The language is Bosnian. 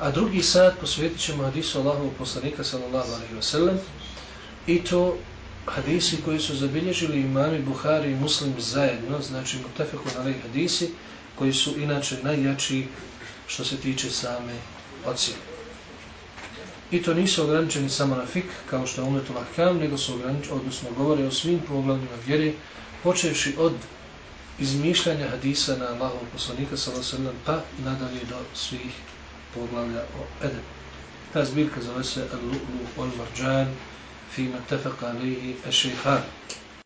A drugi sat posvjetit ćemo hadisu Allahovog poslanika sallallahu alaihi wa sallam i to hadisi koji su zabilježili imami Buhari i Muslim zajedno, znači mutafeku na hadisi koji su inače najjači što se tiče same ocjene. I to nisu ograničeni samo na fik, kao što je umetu lahkam, nego su ograničeni, odnosno govore o svim poglavljima vjere, počevši od izmišljanja hadisa na Allahov poslanika sallallahu pa nadalje do svih وما أدب تزبير كزغس اللؤلؤ والمرجان فيما اتفق عليه الشيخان.